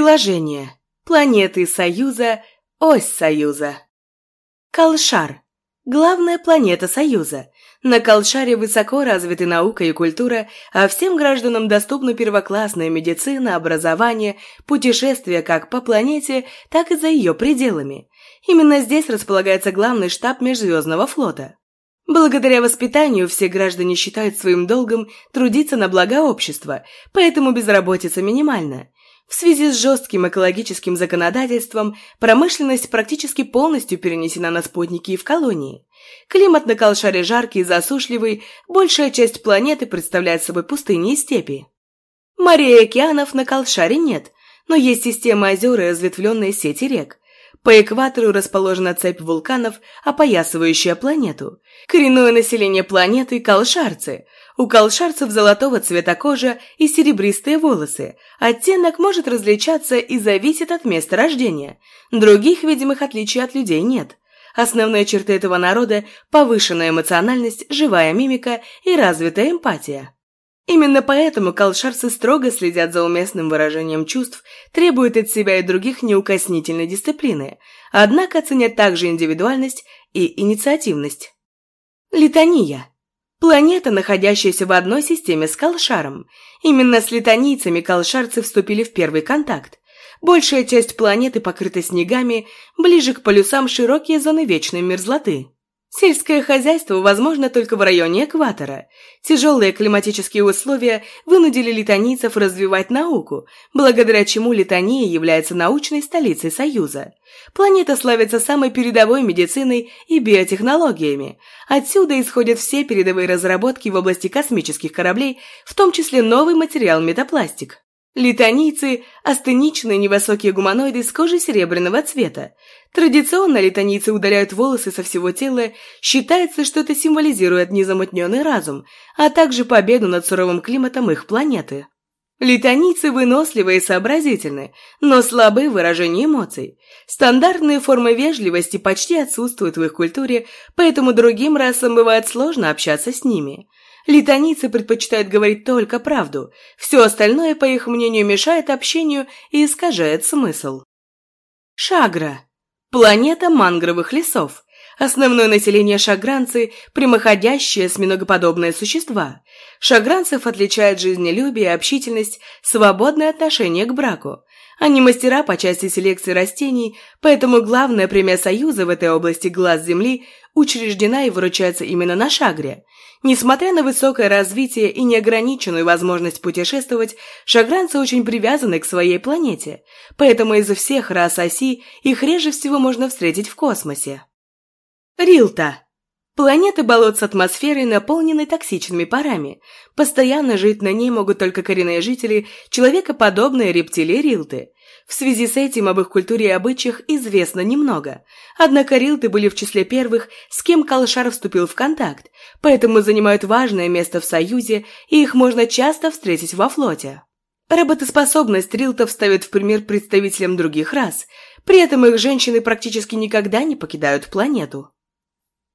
Приложение. Планеты Союза. Ось Союза. Калшар. Главная планета Союза. На Калшаре высоко развиты наука и культура, а всем гражданам доступна первоклассная медицина, образование, путешествия как по планете, так и за ее пределами. Именно здесь располагается главный штаб Межзвездного флота. Благодаря воспитанию все граждане считают своим долгом трудиться на благо общества, поэтому безработица минимальна. В связи с жестким экологическим законодательством промышленность практически полностью перенесена на спутники и в колонии. Климат на Калшаре жаркий и засушливый, большая часть планеты представляет собой пустыни и степи. Морей и океанов на Калшаре нет, но есть система озер и разветвленные сети рек. По экватору расположена цепь вулканов, опоясывающая планету. Коренное население планеты – калшарцы – у колшарцев золотого цвета кожа и серебристые волосы. Оттенок может различаться и зависит от места рождения. Других видимых отличий от людей нет. Основные черты этого народа – повышенная эмоциональность, живая мимика и развитая эмпатия. Именно поэтому колшарцы строго следят за уместным выражением чувств, требуют от себя и других неукоснительной дисциплины, однако ценят также индивидуальность и инициативность. Литания – Планета, находящаяся в одной системе с Калшаром. Именно с литонийцами калшарцы вступили в первый контакт. Большая часть планеты покрыта снегами, ближе к полюсам широкие зоны вечной мерзлоты. Сельское хозяйство возможно только в районе экватора. Тяжелые климатические условия вынудили литонийцев развивать науку, благодаря чему Литония является научной столицей Союза. Планета славится самой передовой медициной и биотехнологиями. Отсюда исходят все передовые разработки в области космических кораблей, в том числе новый материал метапластик. Литонийцы – астеничные невысокие гуманоиды с кожей серебряного цвета. Традиционно литонийцы удаляют волосы со всего тела, считается, что это символизирует незамутненный разум, а также победу над суровым климатом их планеты. Литонийцы выносливы и сообразительны, но слабы в выражении эмоций. Стандартные формы вежливости почти отсутствуют в их культуре, поэтому другим расам бывает сложно общаться с ними – Литоницы предпочитают говорить только правду. Все остальное, по их мнению, мешает общению и искажает смысл. Шагра. Планета мангровых лесов. Основное население шагранцы – прямоходящие осьминогоподобные существа. Шагранцев отличает жизнелюбие, общительность, свободное отношение к браку. Они мастера по части селекции растений, поэтому главная премия Союза в этой области «Глаз Земли» учреждена и выручается именно на Шагре. Несмотря на высокое развитие и неограниченную возможность путешествовать, шагранцы очень привязаны к своей планете, поэтому из всех рас оси их реже всего можно встретить в космосе. Рилта. Планета болот с атмосферой, наполненной токсичными парами. Постоянно жить на ней могут только коренные жители, человекоподобные рептилии Рилты. В связи с этим об их культуре и обычаях известно немного. Однако Рилты были в числе первых, с кем Калшар вступил в контакт, поэтому занимают важное место в Союзе, и их можно часто встретить во флоте. Работоспособность Рилтов ставит в пример представителям других рас, при этом их женщины практически никогда не покидают планету.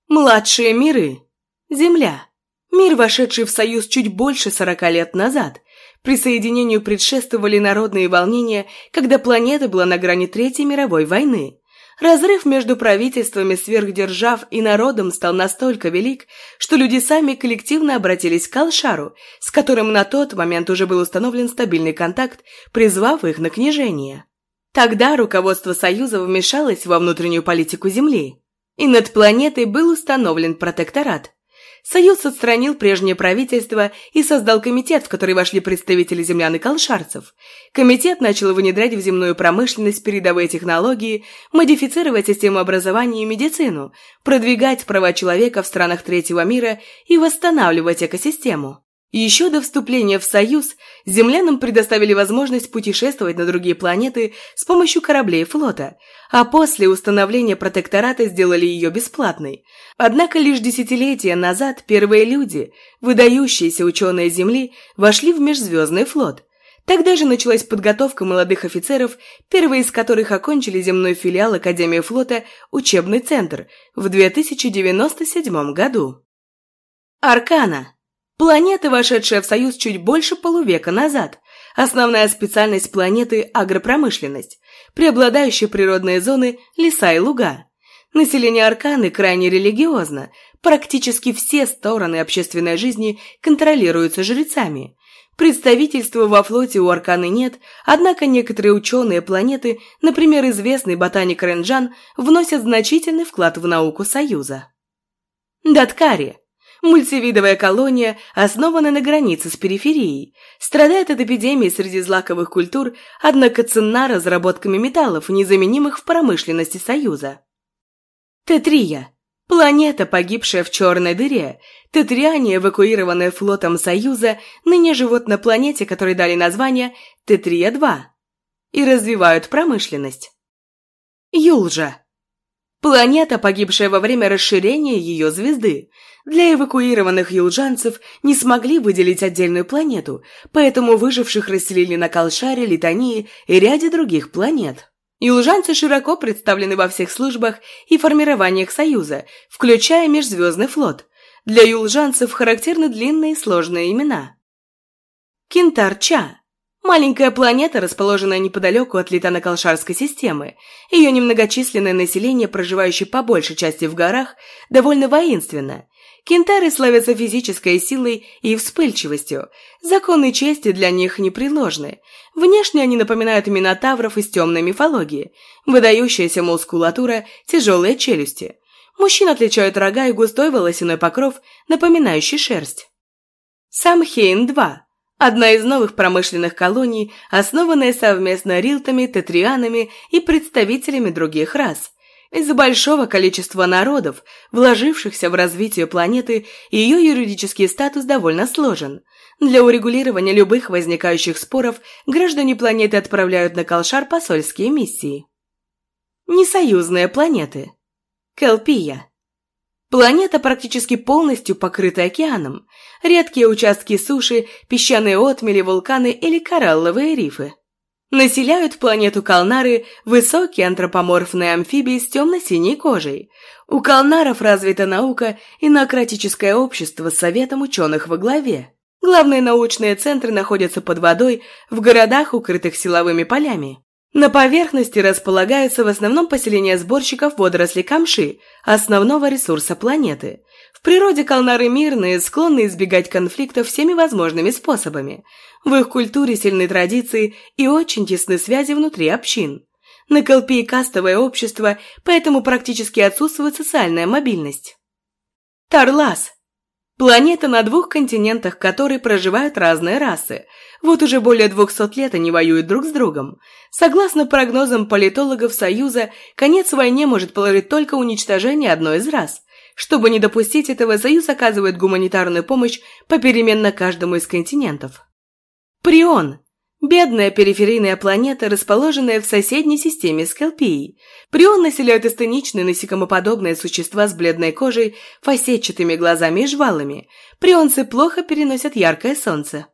Младшие миры. Земля. Мир, вошедший в Союз чуть больше сорока лет назад, Присоединению предшествовали народные волнения, когда планета была на грани Третьей мировой войны. Разрыв между правительствами сверхдержав и народом стал настолько велик, что люди сами коллективно обратились к Алшару, с которым на тот момент уже был установлен стабильный контакт, призвав их на княжение. Тогда руководство Союза вмешалось во внутреннюю политику Земли, и над планетой был установлен протекторат, Союз отстранил прежнее правительство и создал комитет, в который вошли представители землян и колшарцев. Комитет начал внедрять в земную промышленность передовые технологии, модифицировать систему образования и медицину, продвигать права человека в странах третьего мира и восстанавливать экосистему. Еще до вступления в Союз землянам предоставили возможность путешествовать на другие планеты с помощью кораблей флота, а после установления протектората сделали ее бесплатной. Однако лишь десятилетия назад первые люди, выдающиеся ученые Земли, вошли в межзвездный флот. Тогда же началась подготовка молодых офицеров, первые из которых окончили земной филиал Академии флота «Учебный центр» в 2097 году. Аркана Планета, вошедшая в Союз чуть больше полувека назад. Основная специальность планеты – агропромышленность. Преобладающие природные зоны – леса и луга. Население Арканы крайне религиозно. Практически все стороны общественной жизни контролируются жрецами. Представительства во флоте у Арканы нет, однако некоторые ученые планеты, например, известный ботаник Ренджан, вносят значительный вклад в науку Союза. Даткари – мультивидовая колония, основанная на границе с периферией, страдает от эпидемии среди злаковых культур, однако ценна разработками металлов, незаменимых в промышленности Союза. Тетрия – планета, погибшая в черной дыре, Тетриане, эвакуированные флотом Союза, ныне живут на планете, которой дали название Тетрия-2 и развивают промышленность. Юлжа Планета, погибшая во время расширения ее звезды. Для эвакуированных юлжанцев не смогли выделить отдельную планету, поэтому выживших расселили на Калшаре, Литании и ряде других планет. Юлжанцы широко представлены во всех службах и формированиях Союза, включая Межзвездный флот. Для юлжанцев характерны длинные сложные имена. Кентар-Ча Маленькая планета, расположенная неподалеку от Литано-Колшарской системы. Ее немногочисленное население, проживающее по большей части в горах, довольно воинственно. Кентары славятся физической силой и вспыльчивостью. Законы чести для них непреложны. Внешне они напоминают минотавров из темной мифологии. Выдающаяся мускулатура, тяжелые челюсти. Мужчин отличают рога и густой волосяной покров, напоминающий шерсть. Самхейн-2 Одна из новых промышленных колоний, основанная совместно рилтами, тетрианами и представителями других рас. Из-за большого количества народов, вложившихся в развитие планеты, ее юридический статус довольно сложен. Для урегулирования любых возникающих споров граждане планеты отправляют на Колшар посольские миссии. Несоюзные планеты. Келпия. Планета практически полностью покрыта океаном. Редкие участки суши, песчаные отмели, вулканы или коралловые рифы. Населяют планету Калнары высокие антропоморфные амфибии с темно-синей кожей. У Калнаров развита наука и наократическое общество с советом ученых во главе. Главные научные центры находятся под водой, в городах, укрытых силовыми полями. На поверхности располагаются в основном поселения сборщиков водорослей камши, основного ресурса планеты. В природе калнары мирные, склонны избегать конфликтов всеми возможными способами. В их культуре сильны традиции и очень тесны связи внутри общин. На Колпии кастовое общество, поэтому практически отсутствует социальная мобильность. Тарлас Планета на двух континентах, которой проживают разные расы. Вот уже более 200 лет они воюют друг с другом. Согласно прогнозам политологов Союза, конец войне может положить только уничтожение одной из рас. Чтобы не допустить этого, Союз оказывает гуманитарную помощь попеременно каждому из континентов. Прион Бедная периферийная планета, расположенная в соседней системе с Келпией. Прион населяют эстеничные насекомоподобные существа с бледной кожей, фасетчатыми глазами и жвалами. Прионцы плохо переносят яркое солнце.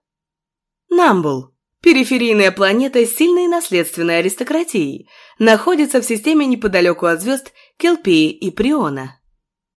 Намбул. Периферийная планета с сильной наследственной аристократией. Находится в системе неподалеку от звезд Келпии и Приона.